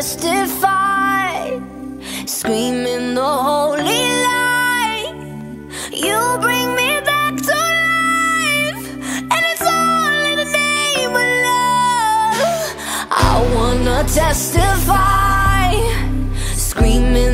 testify, screaming the holy light. You bring me back to life, and it's all in the name of love. I wanna testify, screaming